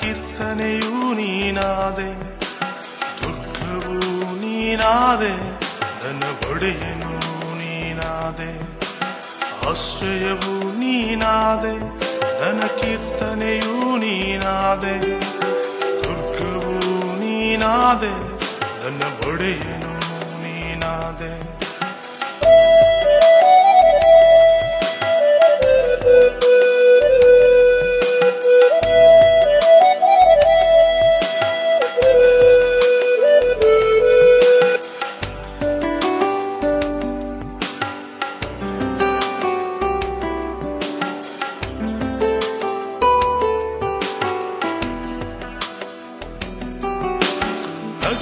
ಕೀರ್ತನೆಯೂ ನೀನಾದೆ, ದುಃಖವೂ ನೀನಾದೆ, ನನ್ನ ಒಡೆಯನು ನೀನಾದೆ, ಆಶ್ರಯವೂ ನೀನಾದೆ, ನನ್ನ ಕೀರ್ತನೆಯೂ ನೀನಾದೆ, ದುರ್ಗವೂ ನೀನಾದೆ, ನನ್ನ ಒಡೆಯನು ನೀನಾದೆ.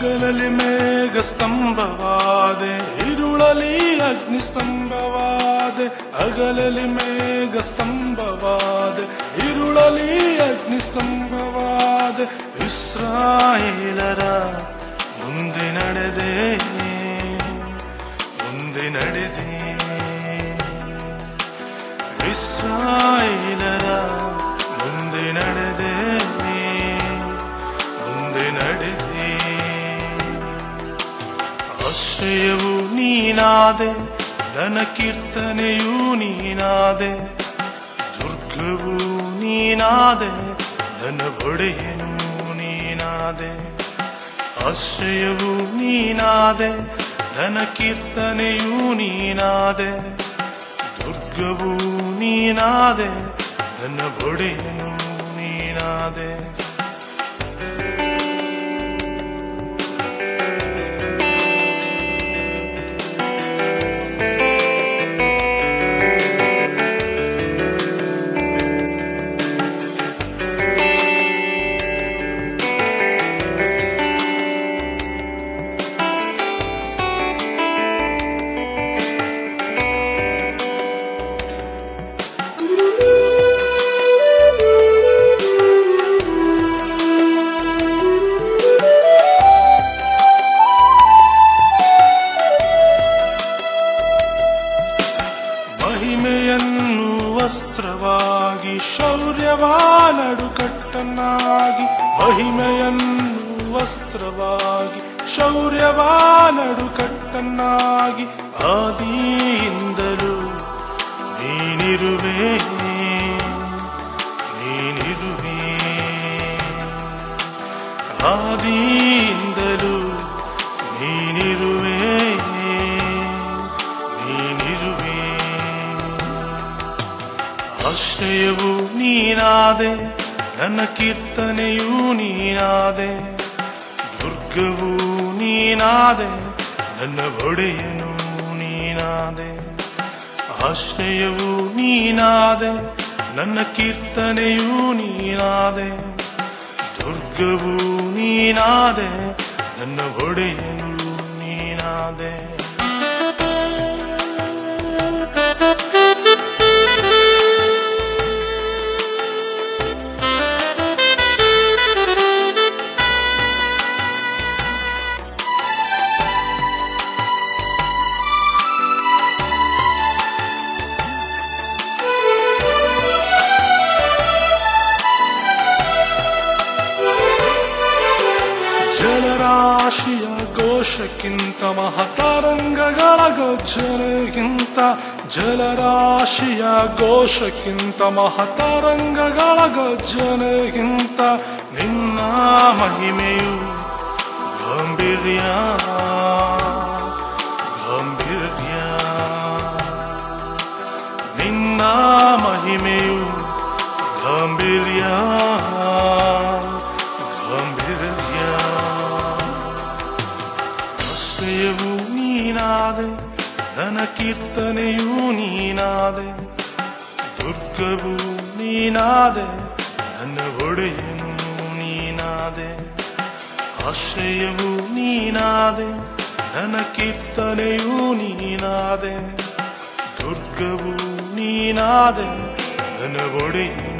ಹಗಲಲ್ಲಿ ಮೇಘ ಸ್ತಂಭವಾದೆ ಇರುಳಲಿ ಅಗ್ನಿ ಸ್ತಂಭವಾದೆ ಹಗಲಲ್ಲಿ ಮೇಘ ಸ್ತಂಭವಾದೆ ಇರುಳಲಿ ಅಗ್ನಿ ಸ್ತಂಭವಾದೆ ಇಸ್ರಾಯೇಲರ ಮುಂದೆ ನಡೆದೆ ಮುಂದೆ ನಡೆದೆ. ಇಸ್ರಾಯೇಲರ ನೀನಾದೆ ನನ್ನ ಕೀರ್ತನೆಯೂ ನೀನಾದೆ, ದುರ್ಗವೂ ನೀನಾದೆ ನನ್ನ ಒಡೆಯನು ನೀನಾದೆ, ಆಶ್ರಯವು ನೀನಾದೆ ನನ ಕೀರ್ತನೆಯೂ ನೀನಾದೆ, ದುರ್ಗವೂ ನೀನಾದೆ ನನ್ನ ಒಡೆಯನು ನೀನಾದೆ. ಮಹಿಮೆಯನ್ನು ಶೌರ್ಯವಾನಡು ಕಟ್ಟನಾಗಿ ಮಹಿಮೆಯನ್ನು ವಸ್ತ್ರವಾಗಿ ಶೌರ್ಯವಾನಡು ಕಟ್ಟನಾಗಿ ಆದಿಯಿಂದಲೂ ನೀನಿರುವೆ ನೀನಿರುವೆ. ಆದಿಯಿಂದಲೂ ನೀನಿರುವೆ. ನೀನಾದೆ, ನನ್ನ ಕೀರ್ತನೆಯೂ ನೀನಾದೆ, ದುರ್ಗವೂ ನೀನಾದೆ, ನನ್ನ ಒಡೆಯನು ನೀನಾದೆ, ಆಶ್ರಯವೂ ನೀನಾದೆ, ನನ್ನ ಕೀರ್ತನೆಯೂ ನೀನಾದೆ, ದುರ್ಗವೂ ನೀನಾದೆ, ನನ್ನ ಒಡೆಯನು ನೀನಾದೆ. ಘೋಷಕ್ಕಿಂತ ಮಹತರಂಗಗಳ ಗರ್ಜನೆಗಿಂತ ಜಲರಾಶಿಯ ಘೋಷಕ್ಕಿಂತ ಮಹತರಂಗಗಳ ಗರ್ಜನೆಗಿಂತ ನಿನ್ನ ಮಹಿಮೆಯು ಗಾಂಭೀರ್ಯ ಗಾಂಭೀರ್ಯ. ನಿನ್ನ ಮಹಿಮೆಯು ಗಾಂಭೀರ್ಯ. ನೀನಾದೆ, ಧನ ಕೀರ್ತನೆಯೂ ನೀನಾದೆ, ದುರ್ಗವೂ ನೀನಾದೆ ನನ್ನ ಒಡೆಯನು ನೀನಾದೆ, ಆಶ್ರಯವು ನೀನಾದೆ ನನ್ನ ಕೀರ್ತನೆಯೂ ನೀನಾದೆ, ದುರ್ಗವೂ ನೀನಾದೆ ನನ್ನ ಒಡೆಯನು